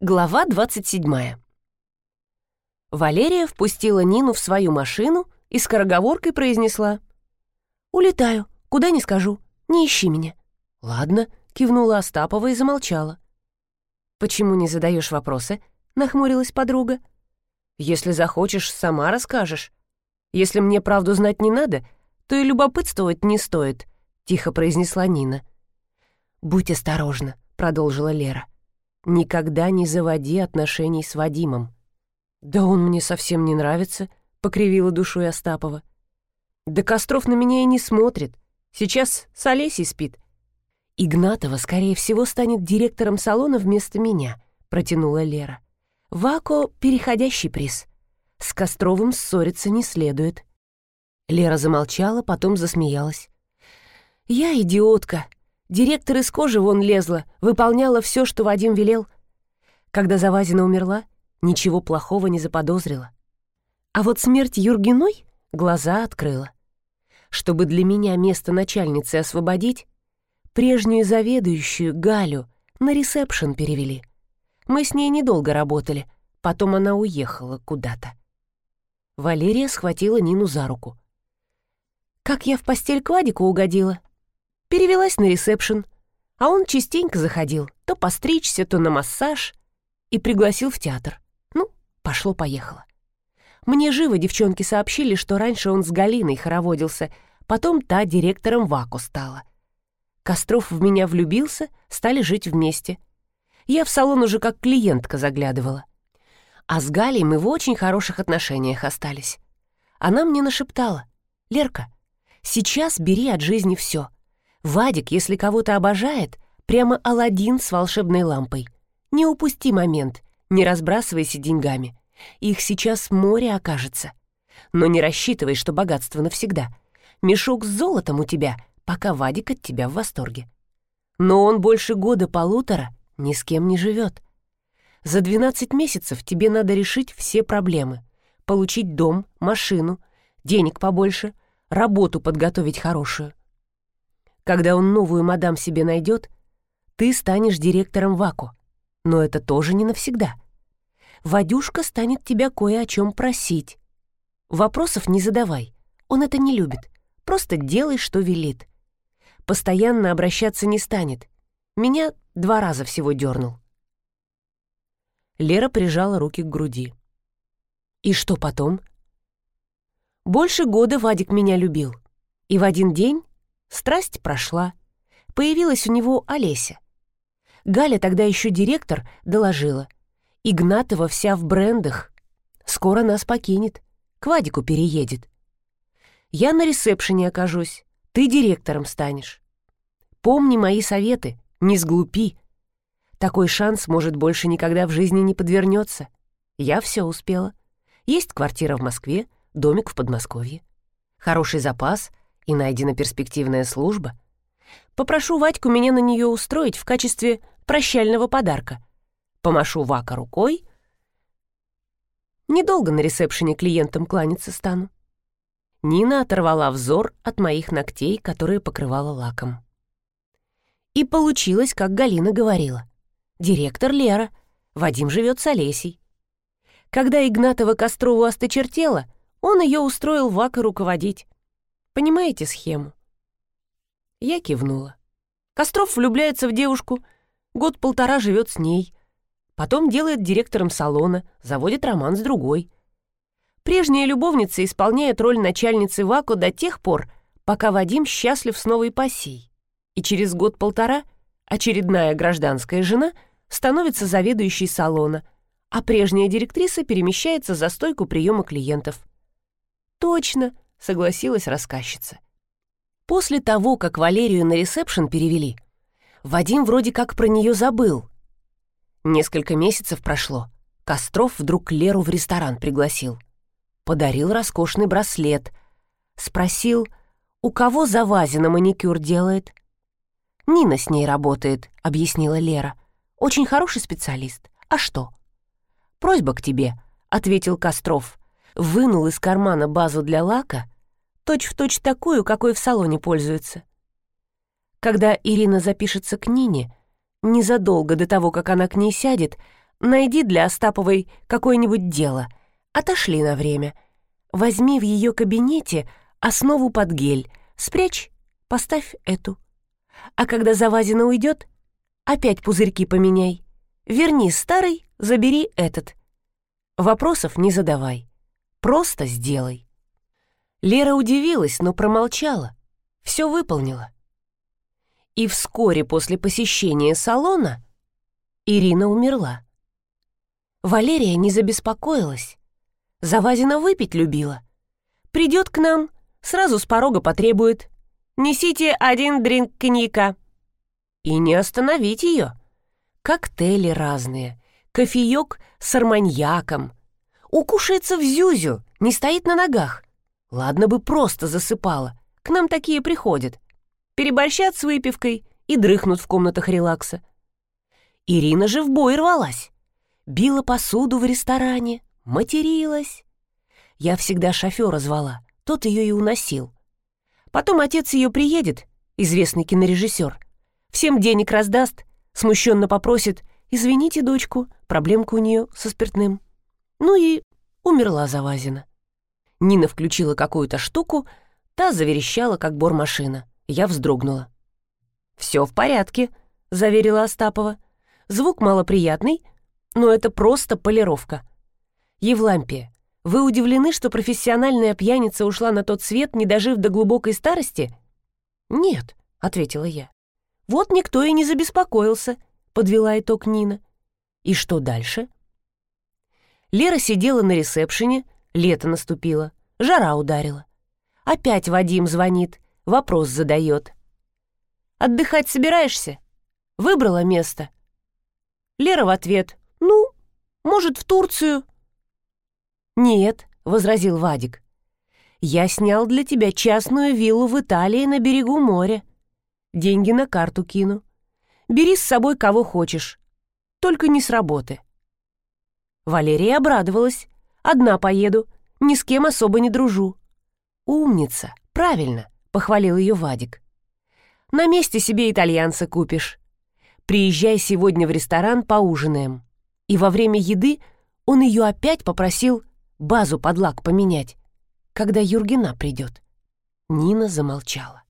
Глава 27. Валерия впустила Нину в свою машину и скороговоркой произнесла. «Улетаю, куда не скажу, не ищи меня». «Ладно», — кивнула Остапова и замолчала. «Почему не задаешь вопросы?» — нахмурилась подруга. «Если захочешь, сама расскажешь. Если мне правду знать не надо, то и любопытствовать не стоит», — тихо произнесла Нина. «Будь осторожна», — продолжила Лера. «Никогда не заводи отношений с Вадимом». «Да он мне совсем не нравится», — покривила душой Остапова. «Да Костров на меня и не смотрит. Сейчас с Олесей спит». «Игнатова, скорее всего, станет директором салона вместо меня», — протянула Лера. «Вако — переходящий приз. С Костровым ссориться не следует». Лера замолчала, потом засмеялась. «Я идиотка. Директор из кожи вон лезла, выполняла все, что Вадим велел. Когда Завазина умерла, ничего плохого не заподозрила. А вот смерть Юргиной глаза открыла. Чтобы для меня место начальницы освободить, прежнюю заведующую Галю на ресепшн перевели. Мы с ней недолго работали, потом она уехала куда-то. Валерия схватила Нину за руку. «Как я в постель к Вадику угодила?» Перевелась на ресепшн, а он частенько заходил, то постричься, то на массаж, и пригласил в театр. Ну, пошло-поехало. Мне живо девчонки сообщили, что раньше он с Галиной хороводился, потом та директором ВАКу стала. Костров в меня влюбился, стали жить вместе. Я в салон уже как клиентка заглядывала. А с Галей мы в очень хороших отношениях остались. Она мне нашептала. «Лерка, сейчас бери от жизни все. Вадик, если кого-то обожает, прямо Аладдин с волшебной лампой. Не упусти момент, не разбрасывайся деньгами. Их сейчас море окажется. Но не рассчитывай, что богатство навсегда. Мешок с золотом у тебя, пока Вадик от тебя в восторге. Но он больше года-полутора ни с кем не живет. За 12 месяцев тебе надо решить все проблемы. Получить дом, машину, денег побольше, работу подготовить хорошую — когда он новую мадам себе найдет, ты станешь директором ВАКО. Но это тоже не навсегда. Вадюшка станет тебя кое о чем просить. Вопросов не задавай, он это не любит. Просто делай, что велит. Постоянно обращаться не станет. Меня два раза всего дернул. Лера прижала руки к груди. И что потом? Больше года Вадик меня любил. И в один день Страсть прошла. Появилась у него Олеся. Галя, тогда еще директор, доложила. Игнатова вся в брендах. Скоро нас покинет. К Вадику переедет. Я на ресепшене окажусь. Ты директором станешь. Помни мои советы, не сглупи. Такой шанс, может, больше никогда в жизни не подвернется. Я все успела. Есть квартира в Москве, домик в Подмосковье. Хороший запас — и найдена перспективная служба, попрошу Вадьку меня на нее устроить в качестве прощального подарка. Помашу Вака рукой. Недолго на ресепшене клиентам кланяться стану. Нина оторвала взор от моих ногтей, которые покрывала лаком. И получилось, как Галина говорила. Директор Лера, Вадим живет с Олесей. Когда Игнатова Кострову осточертела, он ее устроил Вака руководить. Понимаете схему?» Я кивнула. Костров влюбляется в девушку, год-полтора живет с ней, потом делает директором салона, заводит роман с другой. Прежняя любовница исполняет роль начальницы ВАКО до тех пор, пока Вадим счастлив с новой пассией. И через год-полтора очередная гражданская жена становится заведующей салона, а прежняя директриса перемещается за стойку приема клиентов. Точно, согласилась рассказчица. После того, как Валерию на ресепшн перевели, Вадим вроде как про нее забыл. Несколько месяцев прошло. Костров вдруг Леру в ресторан пригласил. Подарил роскошный браслет. Спросил, у кого Завазина маникюр делает. «Нина с ней работает», — объяснила Лера. «Очень хороший специалист. А что?» «Просьба к тебе», — ответил Костров. Вынул из кармана базу для лака точь-в-точь точь такую, какой в салоне пользуются. Когда Ирина запишется к Нине, незадолго до того, как она к ней сядет, найди для Остаповой какое-нибудь дело. Отошли на время. Возьми в ее кабинете основу под гель, спрячь, поставь эту. А когда Завазина уйдет, опять пузырьки поменяй. Верни старый, забери этот. Вопросов не задавай. Просто сделай. Лера удивилась, но промолчала. Все выполнила. И вскоре после посещения салона Ирина умерла. Валерия не забеспокоилась. Завазина выпить любила. Придет к нам, сразу с порога потребует. «Несите один дринк коньяка». И не остановить ее. Коктейли разные, кофеек с арманьяком. Укушается в зюзю, не стоит на ногах. Ладно бы просто засыпала, к нам такие приходят. Переборщат с выпивкой и дрыхнут в комнатах релакса. Ирина же в бой рвалась. Била посуду в ресторане, материлась. Я всегда шофера звала, тот ее и уносил. Потом отец ее приедет, известный кинорежиссер, всем денег раздаст, смущенно попросит «Извините, дочку, проблемка у нее со спиртным». Ну и умерла Завазина. Нина включила какую-то штуку, та заверещала, как бормашина. Я вздрогнула. «Все в порядке», — заверила Остапова. «Звук малоприятный, но это просто полировка. Евлампия, вы удивлены, что профессиональная пьяница ушла на тот свет, не дожив до глубокой старости?» «Нет», — ответила я. «Вот никто и не забеспокоился», — подвела итог Нина. «И что дальше?» Лера сидела на ресепшене, лето наступило, жара ударила. Опять Вадим звонит, вопрос задает. «Отдыхать собираешься?» Выбрала место. Лера в ответ. «Ну, может, в Турцию?» «Нет», — возразил Вадик. «Я снял для тебя частную виллу в Италии на берегу моря. Деньги на карту кину. Бери с собой кого хочешь. Только не с работы». Валерия обрадовалась. «Одна поеду. Ни с кем особо не дружу». «Умница. Правильно», — похвалил ее Вадик. «На месте себе итальянца купишь. Приезжай сегодня в ресторан, поужинаем». И во время еды он ее опять попросил базу под лак поменять, когда Юргена придет. Нина замолчала.